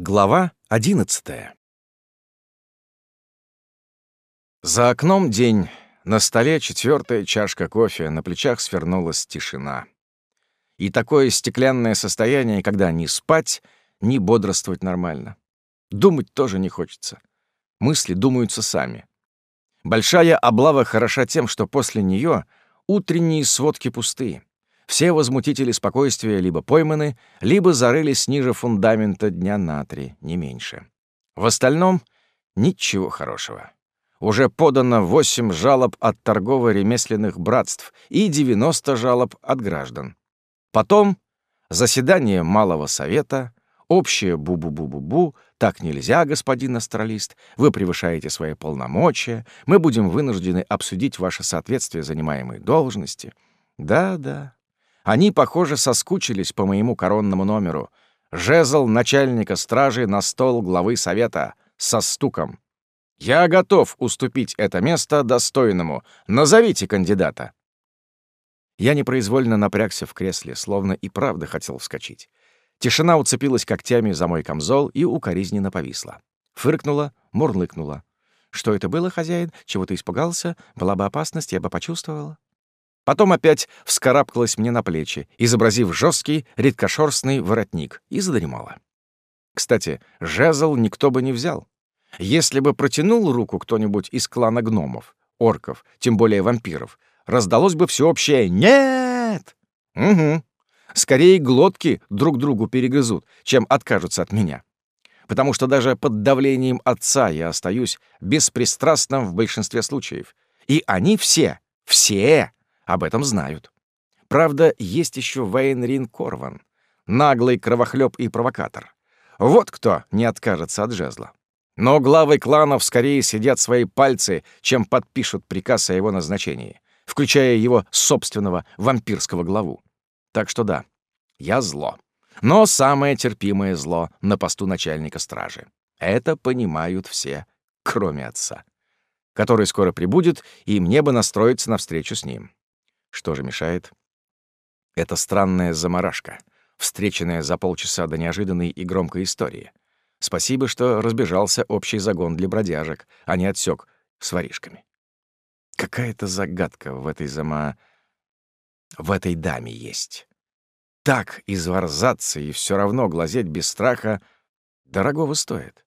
Глава одиннадцатая. За окном день, на столе четвертая чашка кофе, на плечах свернулась тишина. И такое стеклянное состояние, когда ни спать, ни бодрствовать нормально. Думать тоже не хочется. Мысли думаются сами. Большая облава хороша тем, что после нее утренние сводки пустые. Все возмутители спокойствия либо пойманы, либо зарылись ниже фундамента дня на три, не меньше. В остальном — ничего хорошего. Уже подано 8 жалоб от торгово-ремесленных братств и 90 жалоб от граждан. Потом заседание Малого Совета, общее бу-бу-бу-бу-бу, так нельзя, господин астралист, вы превышаете свои полномочия, мы будем вынуждены обсудить ваше соответствие занимаемой должности. Да-да, они, похоже, соскучились по моему коронному номеру. Жезл начальника стражи на стол главы совета со стуком. «Я готов уступить это место достойному. Назовите кандидата». Я непроизвольно напрягся в кресле, словно и правда хотел вскочить. Тишина уцепилась когтями за мой камзол и укоризненно повисла. Фыркнула, мурлыкнула. Что это было, хозяин? Чего ты испугался? Была бы опасность, я бы почувствовала. Потом опять вскарабкалась мне на плечи, изобразив жесткий, редкошерстный воротник, и задремала. Кстати, жезл никто бы не взял. Если бы протянул руку кто-нибудь из клана гномов, орков, тем более вампиров, раздалось бы всеобщее «Нет!» Угу. Скорее глотки друг другу перегрызут, чем откажутся от меня. Потому что даже под давлением отца я остаюсь беспристрастным в большинстве случаев. И они все, все об этом знают. Правда, есть еще Вейн Корван, наглый кровохлеб и провокатор. Вот кто не откажется от жезла. Но главы кланов скорее сидят свои пальцы, чем подпишут приказ о его назначении, включая его собственного вампирского главу. Так что да, я зло. Но самое терпимое зло на посту начальника стражи. Это понимают все, кроме отца, который скоро прибудет, и мне бы настроиться на встречу с ним. Что же мешает? Это странная заморашка, встреченная за полчаса до неожиданной и громкой истории. Спасибо, что разбежался общий загон для бродяжек, а не отсек с воришками. Какая-то загадка в этой зама... в этой даме есть. Так изворзаться и все равно глазеть без страха дорогого стоит.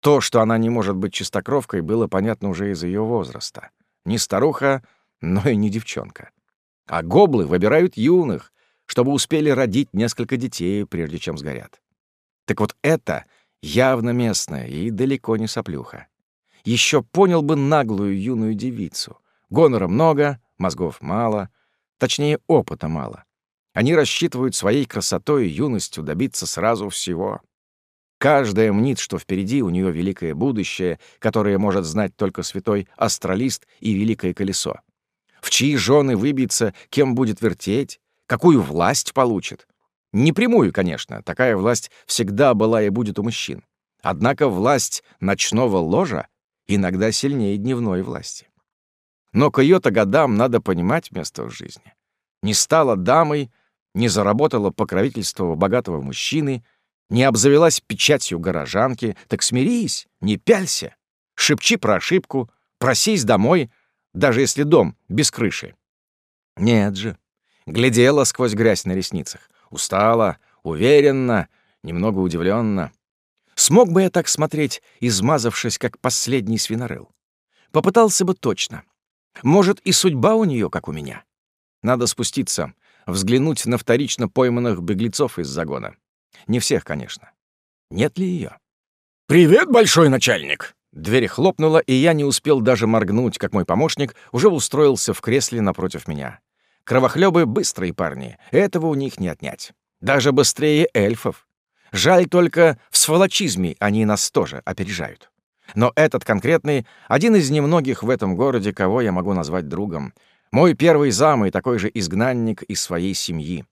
То, что она не может быть чистокровкой, было понятно уже из ее возраста. Не старуха, но и не девчонка. А гоблы выбирают юных, чтобы успели родить несколько детей, прежде чем сгорят. Так вот это явно местная и далеко не соплюха. Еще понял бы наглую юную девицу. Гонора много, мозгов мало, точнее, опыта мало. Они рассчитывают своей красотой и юностью добиться сразу всего. Каждая мнит, что впереди у нее великое будущее, которое может знать только святой астралист и великое колесо в чьи жены выбьется, кем будет вертеть, какую власть получит. Не прямую, конечно, такая власть всегда была и будет у мужчин. Однако власть ночного ложа иногда сильнее дневной власти. Но к ее-то годам надо понимать место в жизни. Не стала дамой, не заработала покровительство богатого мужчины, не обзавелась печатью горожанки, так смирись, не пялься, шепчи про ошибку, просись домой, даже если дом без крыши. Нет же. Глядела сквозь грязь на ресницах. Устала, уверенно, немного удивленно. Смог бы я так смотреть, измазавшись, как последний свинорыл? Попытался бы точно. Может, и судьба у нее, как у меня. Надо спуститься, взглянуть на вторично пойманных беглецов из загона. Не всех, конечно. Нет ли ее? «Привет, большой начальник!» Дверь хлопнула, и я не успел даже моргнуть, как мой помощник уже устроился в кресле напротив меня. Кровохлебы — быстрые парни, этого у них не отнять. Даже быстрее эльфов. Жаль только, в сволочизме они нас тоже опережают. Но этот конкретный — один из немногих в этом городе, кого я могу назвать другом. Мой первый зам и такой же изгнанник из своей семьи.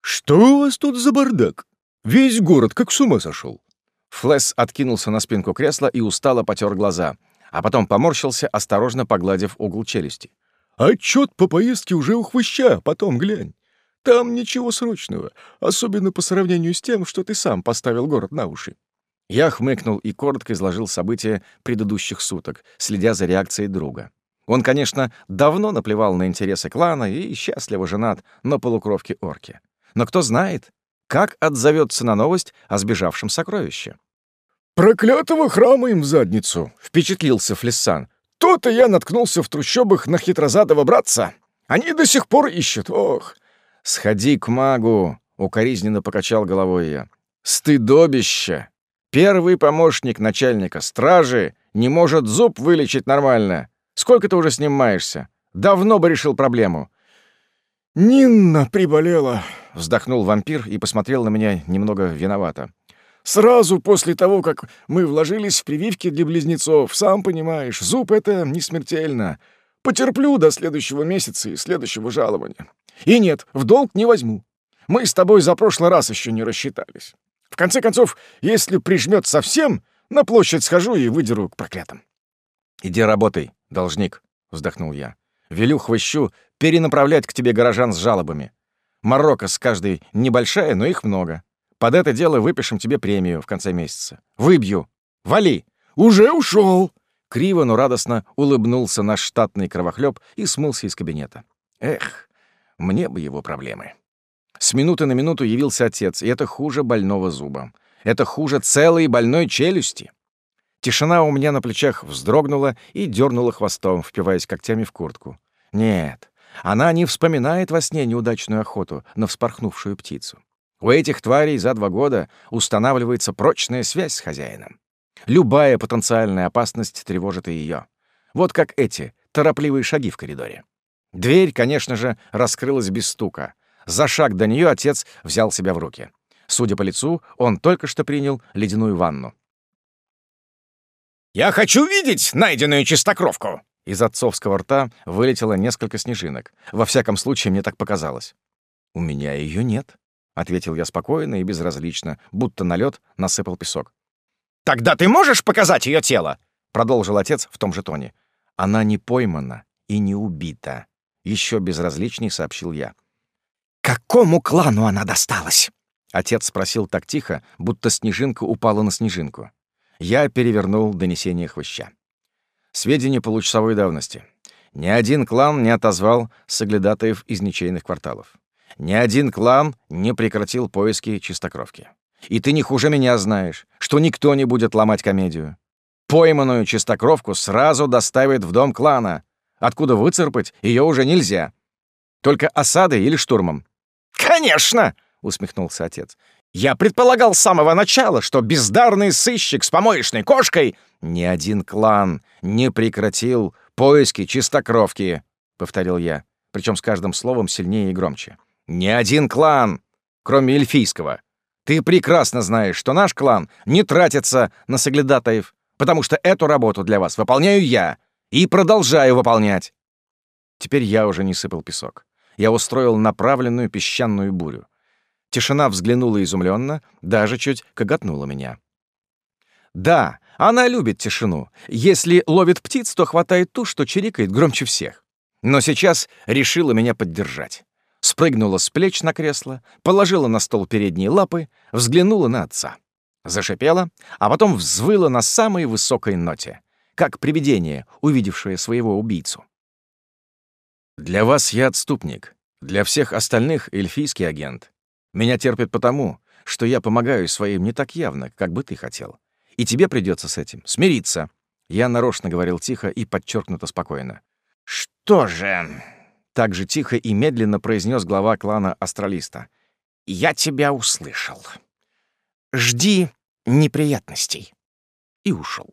«Что у вас тут за бардак? Весь город как с ума сошел. Флесс откинулся на спинку кресла и устало потер глаза, а потом поморщился, осторожно погладив угол челюсти. «Отчет по поездке уже у хвоща, потом глянь. Там ничего срочного, особенно по сравнению с тем, что ты сам поставил город на уши. Я хмыкнул и коротко изложил события предыдущих суток, следя за реакцией друга. Он, конечно, давно наплевал на интересы клана и счастливо женат на полукровке орки. Но кто знает, как отзовется на новость о сбежавшем сокровище. «Проклятого храма им в задницу!» — впечатлился Флессан. «То-то я наткнулся в трущобах на хитрозадого братца. Они до сих пор ищут, ох!» «Сходи к магу!» — укоризненно покачал головой я. «Стыдобище! Первый помощник начальника стражи не может зуб вылечить нормально. Сколько ты уже снимаешься? Давно бы решил проблему». «Нинна приболела», — вздохнул вампир и посмотрел на меня немного виновато. «Сразу после того, как мы вложились в прививки для близнецов, сам понимаешь, зуб — это не смертельно. Потерплю до следующего месяца и следующего жалования. И нет, в долг не возьму. Мы с тобой за прошлый раз еще не рассчитались. В конце концов, если прижмет совсем, на площадь схожу и выдеру к проклятым». «Иди работай, должник», — вздохнул я. «Велю хвощу перенаправлять к тебе горожан с жалобами. Марокко с каждой небольшая, но их много. Под это дело выпишем тебе премию в конце месяца. Выбью. Вали!» «Уже ушел. Криво, но радостно улыбнулся наш штатный кровохлеб и смылся из кабинета. Эх, мне бы его проблемы. С минуты на минуту явился отец, и это хуже больного зуба. Это хуже целой больной челюсти. Тишина у меня на плечах вздрогнула и дернула хвостом, впиваясь когтями в куртку. Нет, она не вспоминает во сне неудачную охоту на вспорхнувшую птицу. У этих тварей за два года устанавливается прочная связь с хозяином. Любая потенциальная опасность тревожит и ее. Вот как эти торопливые шаги в коридоре. Дверь, конечно же, раскрылась без стука. За шаг до нее отец взял себя в руки. Судя по лицу, он только что принял ледяную ванну. «Я хочу видеть найденную чистокровку!» Из отцовского рта вылетело несколько снежинок. Во всяком случае, мне так показалось. «У меня ее нет», — ответил я спокойно и безразлично, будто на лед насыпал песок. «Тогда ты можешь показать ее тело?» — продолжил отец в том же тоне. «Она не поймана и не убита», — еще безразличней сообщил я. «Какому клану она досталась?» Отец спросил так тихо, будто снежинка упала на снежинку. Я перевернул донесение хвоща. Сведения получасовой давности. Ни один клан не отозвал соглядатаев из ничейных кварталов. Ни один клан не прекратил поиски чистокровки. И ты не хуже меня знаешь, что никто не будет ломать комедию. Пойманную чистокровку сразу доставят в дом клана, откуда выцарпать ее уже нельзя. Только осадой или штурмом. «Конечно!» — усмехнулся отец. «Я предполагал с самого начала, что бездарный сыщик с помоечной кошкой...» «Ни один клан не прекратил поиски чистокровки», — повторил я, причем с каждым словом сильнее и громче. «Ни один клан, кроме эльфийского. Ты прекрасно знаешь, что наш клан не тратится на соглядатаев, потому что эту работу для вас выполняю я и продолжаю выполнять». Теперь я уже не сыпал песок я устроил направленную песчаную бурю. Тишина взглянула изумленно, даже чуть коготнула меня. Да, она любит тишину. Если ловит птиц, то хватает ту, что чирикает громче всех. Но сейчас решила меня поддержать. Спрыгнула с плеч на кресло, положила на стол передние лапы, взглянула на отца. Зашипела, а потом взвыла на самой высокой ноте, как привидение, увидевшее своего убийцу. Для вас я отступник, для всех остальных — эльфийский агент. Меня терпят потому, что я помогаю своим не так явно, как бы ты хотел. И тебе придется с этим смириться. Я нарочно говорил тихо и подчеркнуто спокойно. «Что же...» — так же тихо и медленно произнес глава клана Астралиста. «Я тебя услышал. Жди неприятностей». И ушел.